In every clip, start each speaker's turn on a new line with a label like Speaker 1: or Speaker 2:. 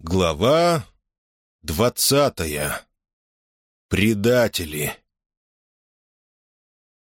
Speaker 1: Глава двадцатая. Предатели.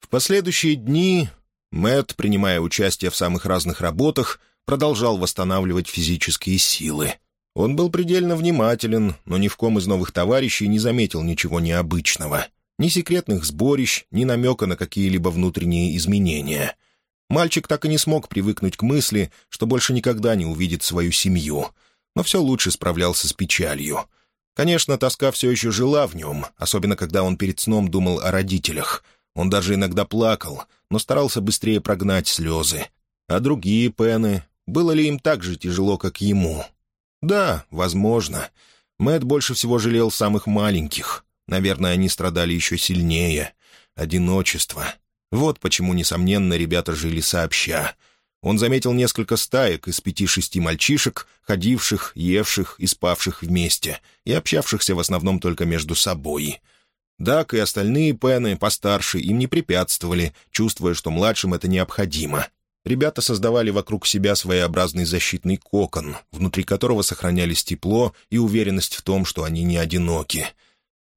Speaker 1: В последующие дни Мэтт, принимая участие в самых разных работах, продолжал восстанавливать физические силы. Он был предельно внимателен, но ни в ком из новых товарищей не заметил ничего необычного. Ни секретных сборищ, ни намека на какие-либо внутренние изменения. Мальчик так и не смог привыкнуть к мысли, что больше никогда не увидит свою семью — но все лучше справлялся с печалью. Конечно, тоска все еще жила в нем, особенно когда он перед сном думал о родителях. Он даже иногда плакал, но старался быстрее прогнать слезы. А другие Пены, было ли им так же тяжело, как ему? Да, возможно. Мэт больше всего жалел самых маленьких. Наверное, они страдали еще сильнее. Одиночество. Вот почему, несомненно, ребята жили сообща — он заметил несколько стаек из пяти-шести мальчишек, ходивших, евших и спавших вместе, и общавшихся в основном только между собой. Дак и остальные пены, постарше, им не препятствовали, чувствуя, что младшим это необходимо. Ребята создавали вокруг себя своеобразный защитный кокон, внутри которого сохранялись тепло и уверенность в том, что они не одиноки.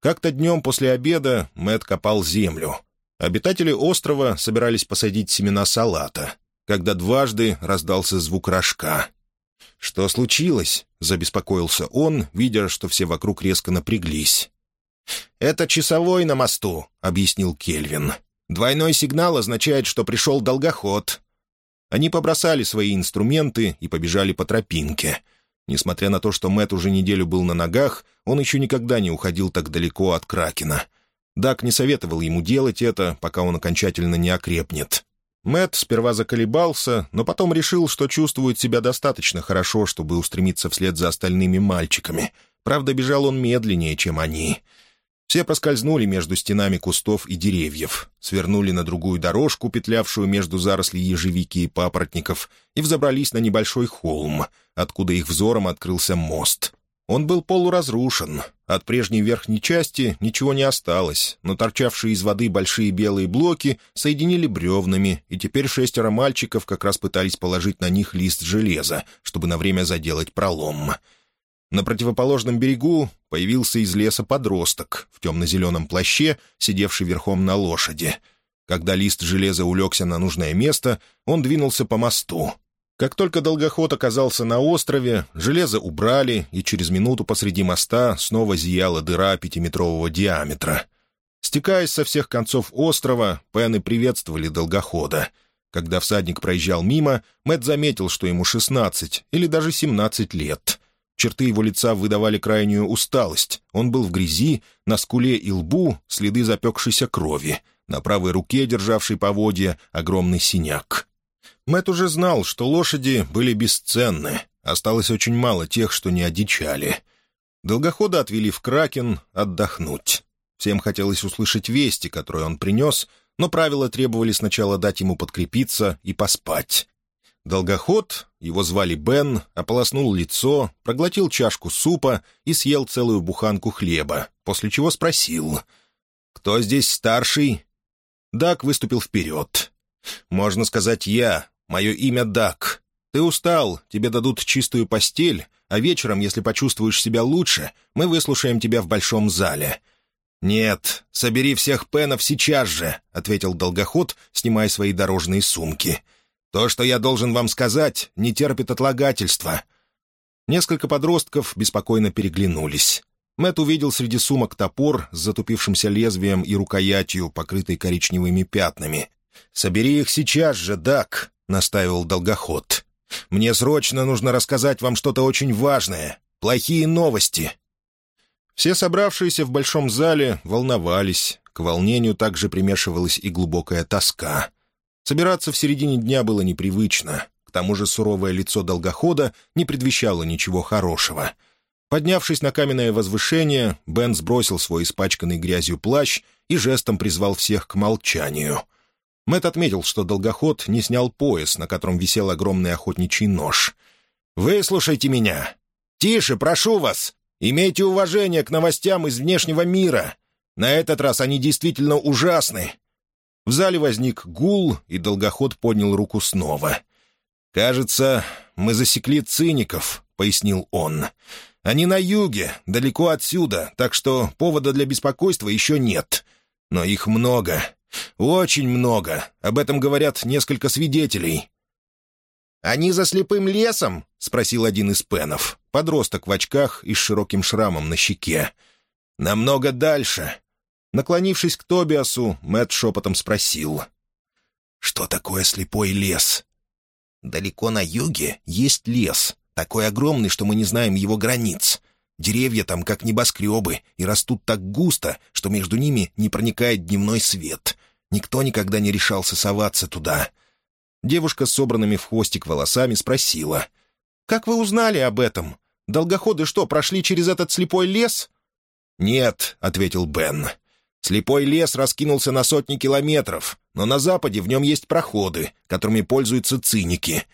Speaker 1: Как-то днем после обеда Мэт копал землю. Обитатели острова собирались посадить семена салата — когда дважды раздался звук рожка. «Что случилось?» — забеспокоился он, видя, что все вокруг резко напряглись. «Это часовой на мосту», — объяснил Кельвин. «Двойной сигнал означает, что пришел долгоход». Они побросали свои инструменты и побежали по тропинке. Несмотря на то, что Мэт уже неделю был на ногах, он еще никогда не уходил так далеко от Кракена. Дак не советовал ему делать это, пока он окончательно не окрепнет. Мэт сперва заколебался, но потом решил, что чувствует себя достаточно хорошо, чтобы устремиться вслед за остальными мальчиками. Правда, бежал он медленнее, чем они. Все проскользнули между стенами кустов и деревьев, свернули на другую дорожку, петлявшую между зарослей ежевики и папоротников, и взобрались на небольшой холм, откуда их взором открылся мост — он был полуразрушен. От прежней верхней части ничего не осталось, но торчавшие из воды большие белые блоки соединили бревнами, и теперь шестеро мальчиков как раз пытались положить на них лист железа, чтобы на время заделать пролом. На противоположном берегу появился из леса подросток в темно-зеленом плаще, сидевший верхом на лошади. Когда лист железа улегся на нужное место, он двинулся по мосту. Как только долгоход оказался на острове, железо убрали, и через минуту посреди моста снова зияла дыра пятиметрового диаметра. Стекаясь со всех концов острова, пены приветствовали долгохода. Когда всадник проезжал мимо, Мэт заметил, что ему 16 или даже 17 лет. Черты его лица выдавали крайнюю усталость. Он был в грязи, на скуле и лбу следы запекшейся крови, на правой руке, державшей поводья, огромный синяк. Мэт уже знал, что лошади были бесценны. Осталось очень мало тех, что не одичали. Долгохода отвели в Кракен отдохнуть. Всем хотелось услышать вести, которые он принес, но правила требовали сначала дать ему подкрепиться и поспать. Долгоход, его звали Бен, ополоснул лицо, проглотил чашку супа и съел целую буханку хлеба, после чего спросил. «Кто здесь старший?» Дак выступил вперед. «Можно сказать, я. Мое имя Дак. Ты устал, тебе дадут чистую постель, а вечером, если почувствуешь себя лучше, мы выслушаем тебя в большом зале». «Нет, собери всех пенов сейчас же», — ответил долгоход, снимая свои дорожные сумки. «То, что я должен вам сказать, не терпит отлагательства». Несколько подростков беспокойно переглянулись. Мэт увидел среди сумок топор с затупившимся лезвием и рукоятью, покрытой коричневыми пятнами. «Собери их сейчас же, Дак», — настаивал долгоход. «Мне срочно нужно рассказать вам что-то очень важное. Плохие новости». Все собравшиеся в большом зале волновались. К волнению также примешивалась и глубокая тоска. Собираться в середине дня было непривычно. К тому же суровое лицо долгохода не предвещало ничего хорошего. Поднявшись на каменное возвышение, Бен сбросил свой испачканный грязью плащ и жестом призвал всех к молчанию — Мэт отметил, что долгоход не снял пояс, на котором висел огромный охотничий нож. «Выслушайте меня! Тише, прошу вас! Имейте уважение к новостям из внешнего мира! На этот раз они действительно ужасны!» В зале возник гул, и долгоход поднял руку снова. «Кажется, мы засекли циников», — пояснил он. «Они на юге, далеко отсюда, так что повода для беспокойства еще нет. Но их много. Очень много. Об этом говорят несколько свидетелей». «Они за слепым лесом?» — спросил один из пенов, подросток в очках и с широким шрамом на щеке. «Намного дальше». Наклонившись к Тобиасу, Мэтт шепотом спросил. «Что такое слепой лес?» Далеко на юге есть лес, такой огромный, что мы не знаем его границ. Деревья там как небоскребы и растут так густо, что между ними не проникает дневной свет. Никто никогда не решался соваться туда. Девушка с собранными в хвостик волосами спросила. «Как вы узнали об этом? Долгоходы что, прошли через этот слепой лес?» «Нет», — ответил Бен. Слепой лес раскинулся на сотни километров, но на западе в нем есть проходы, которыми пользуются циники.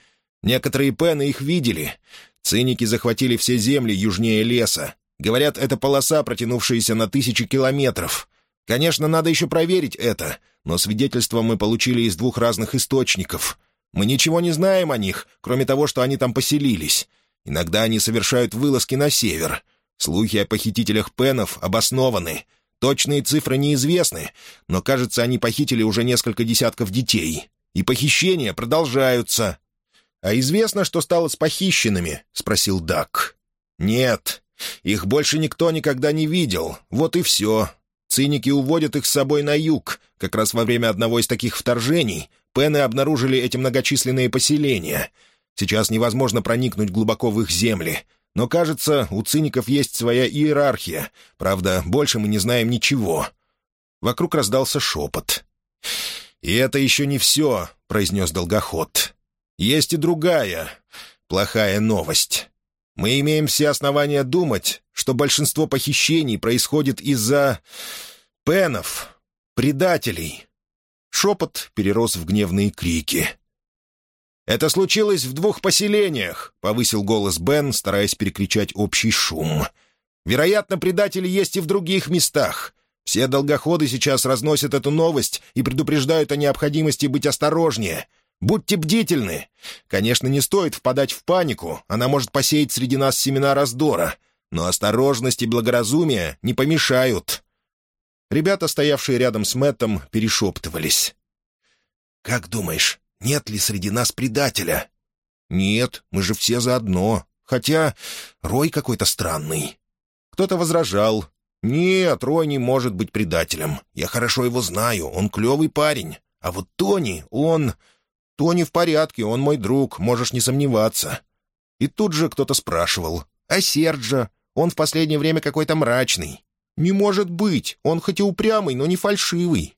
Speaker 1: Некоторые пены их видели. Циники захватили все земли южнее леса. Говорят, это полоса, протянувшаяся на тысячи километров. Конечно, надо еще проверить это, но свидетельства мы получили из двух разных источников. Мы ничего не знаем о них, кроме того, что они там поселились. Иногда они совершают вылазки на север. Слухи о похитителях пенов обоснованы — Точные цифры неизвестны, но, кажется, они похитили уже несколько десятков детей. И похищения продолжаются. «А известно, что стало с похищенными?» — спросил Дак. «Нет, их больше никто никогда не видел. Вот и все. Циники уводят их с собой на юг. Как раз во время одного из таких вторжений Пены обнаружили эти многочисленные поселения. Сейчас невозможно проникнуть глубоко в их земли. Но, кажется, у циников есть своя иерархия. Правда, больше мы не знаем ничего». Вокруг раздался шепот. «И это еще не все», — произнес Долгоход. «Есть и другая, плохая новость. Мы имеем все основания думать, что большинство похищений происходит из-за... пенов, предателей». Шепот перерос в гневные крики. «Это случилось в двух поселениях», — повысил голос Бен, стараясь перекричать общий шум. «Вероятно, предатели есть и в других местах. Все долгоходы сейчас разносят эту новость и предупреждают о необходимости быть осторожнее. Будьте бдительны. Конечно, не стоит впадать в панику, она может посеять среди нас семена раздора. Но осторожность и благоразумие не помешают». Ребята, стоявшие рядом с Мэттом, перешептывались. «Как думаешь, нет ли среди нас предателя?» «Нет, мы же все заодно. Хотя Рой какой-то странный». Кто-то возражал. «Нет, Рой не может быть предателем. Я хорошо его знаю, он клевый парень. А вот Тони, он... Тони в порядке, он мой друг, можешь не сомневаться». И тут же кто-то спрашивал. «А Серджа? Он в последнее время какой-то мрачный». «Не может быть, он хоть и упрямый, но не фальшивый.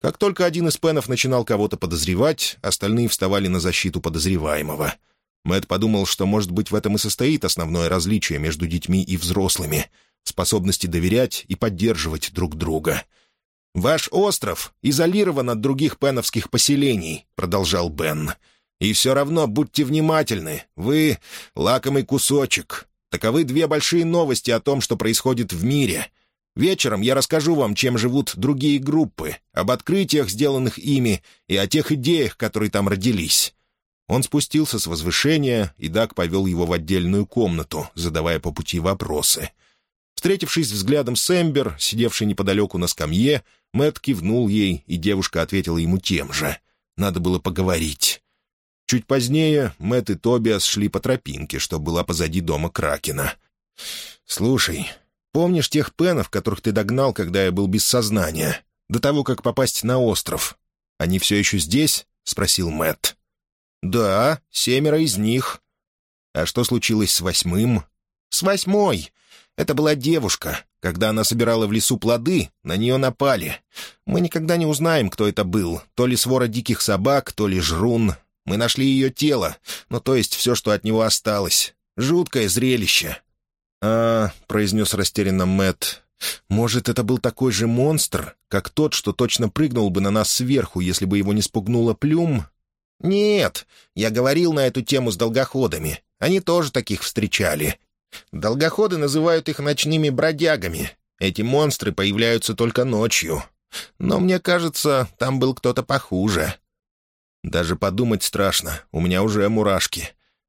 Speaker 1: Как только один из пенов начинал кого-то подозревать, остальные вставали на защиту подозреваемого. Мэт подумал, что, может быть, в этом и состоит основное различие между детьми и взрослыми — способности доверять и поддерживать друг друга. «Ваш остров изолирован от других пеновских поселений», — продолжал Бен. «И все равно будьте внимательны. Вы — лакомый кусочек. Таковы две большие новости о том, что происходит в мире. Вечером я расскажу вам, чем живут другие группы, об открытиях, сделанных ими, и о тех идеях, которые там родились». Он спустился с возвышения, и Даг повел его в отдельную комнату, задавая по пути вопросы. Встретившись взглядом с Эмбер, сидевшей неподалеку на скамье, Мэтт кивнул ей, и девушка ответила ему тем же. Надо было поговорить. Чуть позднее Мэтт и Тобиас шли по тропинке, что была позади дома Кракена. «Слушай, Помнишь тех пенов, которых ты догнал, когда я был без сознания? До того, как попасть на остров. Они все еще здесь?» — спросил Мэтт. «Да, семеро из них». «А что случилось с восьмым?» «С восьмой. Это была девушка. Когда она собирала в лесу плоды, на нее напали. Мы никогда не узнаем, кто это был. То ли свора диких собак, то ли жрун. Мы нашли ее тело, ну, то есть все, что от него осталось. Жуткое зрелище. «А, — произнес растерянно Мэт, может, это был такой же монстр, как тот, что точно прыгнул бы на нас сверху, если бы его не спугнула плюм?» «Нет, я говорил на эту тему с долгоходами. Они тоже таких встречали. Долгоходы называют их ночными бродягами. Эти монстры появляются только ночью. Но мне кажется, там был кто-то похуже». «Даже подумать страшно, у меня уже мурашки.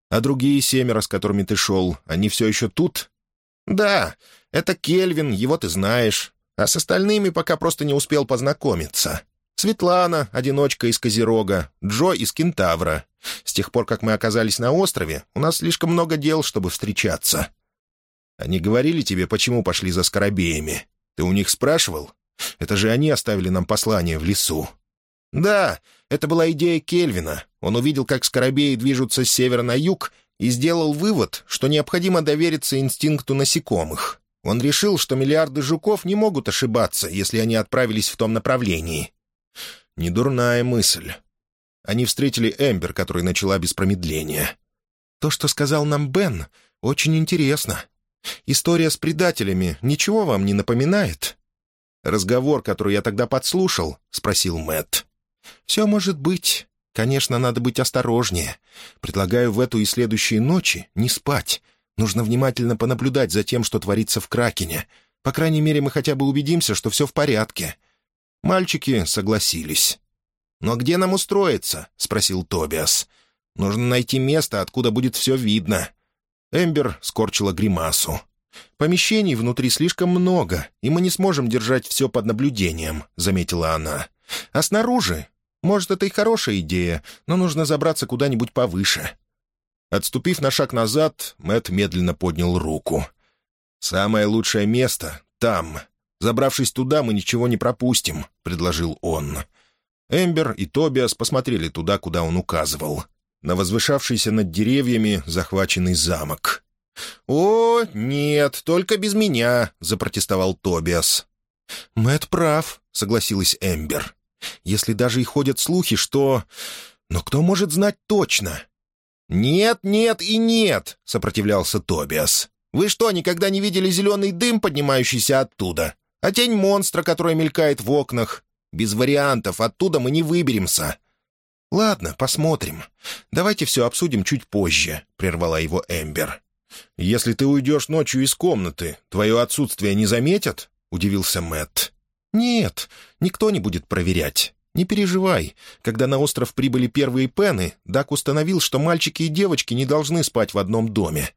Speaker 1: А другие семеро, с которыми ты шел, они все еще тут?» «Да, это Кельвин, его ты знаешь. А с остальными пока просто не успел познакомиться. Светлана, одиночка из Козерога, Джо из Кентавра. С тех пор, как мы оказались на острове, у нас слишком много дел, чтобы встречаться». «Они говорили тебе, почему пошли за скоробеями? Ты у них спрашивал? Это же они оставили нам послание в лесу». «Да, это была идея Кельвина. Он увидел, как скоробеи движутся с севера на юг, и сделал вывод, что необходимо довериться инстинкту насекомых. Он решил, что миллиарды жуков не могут ошибаться, если они отправились в том направлении. Недурная мысль. Они встретили Эмбер, которая начала без промедления. «То, что сказал нам Бен, очень интересно. История с предателями ничего вам не напоминает?» «Разговор, который я тогда подслушал?» — спросил Мэтт. «Все может быть. Конечно, надо быть осторожнее. Предлагаю в эту и следующие ночи не спать. Нужно внимательно понаблюдать за тем, что творится в Кракене. По крайней мере, мы хотя бы убедимся, что все в порядке». Мальчики согласились. «Но где нам устроиться?» — спросил Тобиас. «Нужно найти место, откуда будет все видно». Эмбер скорчила гримасу. «Помещений внутри слишком много, и мы не сможем держать все под наблюдением», — заметила она. «А снаружи может, это и хорошая идея, но нужно забраться куда-нибудь повыше». Отступив на шаг назад, Мэт медленно поднял руку. «Самое лучшее место — там. Забравшись туда, мы ничего не пропустим», — предложил он. Эмбер и Тобиас посмотрели туда, куда он указывал. На возвышавшийся над деревьями захваченный замок. «О, нет, только без меня», — запротестовал Тобиас. Мэт прав», — согласилась Эмбер. Если даже и ходят слухи, что... Но кто может знать точно? «Нет, нет и нет!» — сопротивлялся Тобиас. «Вы что, никогда не видели зеленый дым, поднимающийся оттуда? А тень монстра, которая мелькает в окнах? Без вариантов, оттуда мы не выберемся». «Ладно, посмотрим. Давайте все обсудим чуть позже», — прервала его Эмбер. «Если ты уйдешь ночью из комнаты, твое отсутствие не заметят?» — удивился Мэтт. «Нет, никто не будет проверять. Не переживай. Когда на остров прибыли первые пены, Дак установил, что мальчики и девочки не должны спать в одном доме.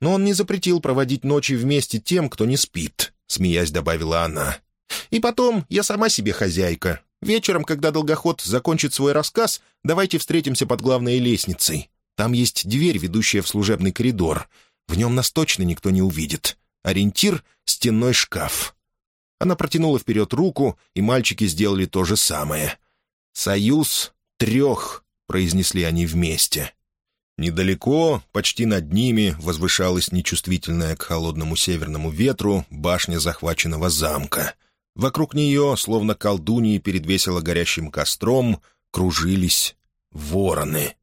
Speaker 1: Но он не запретил проводить ночи вместе тем, кто не спит», — смеясь добавила она. «И потом, я сама себе хозяйка. Вечером, когда долгоход закончит свой рассказ, давайте встретимся под главной лестницей. Там есть дверь, ведущая в служебный коридор. В нем нас точно никто не увидит. Ориентир — стенной шкаф». Она протянула вперед руку, и мальчики сделали то же самое. «Союз трех», — произнесли они вместе. Недалеко, почти над ними, возвышалась нечувствительная к холодному северному ветру башня захваченного замка. Вокруг нее, словно колдуньи перед весело горящим костром, кружились вороны.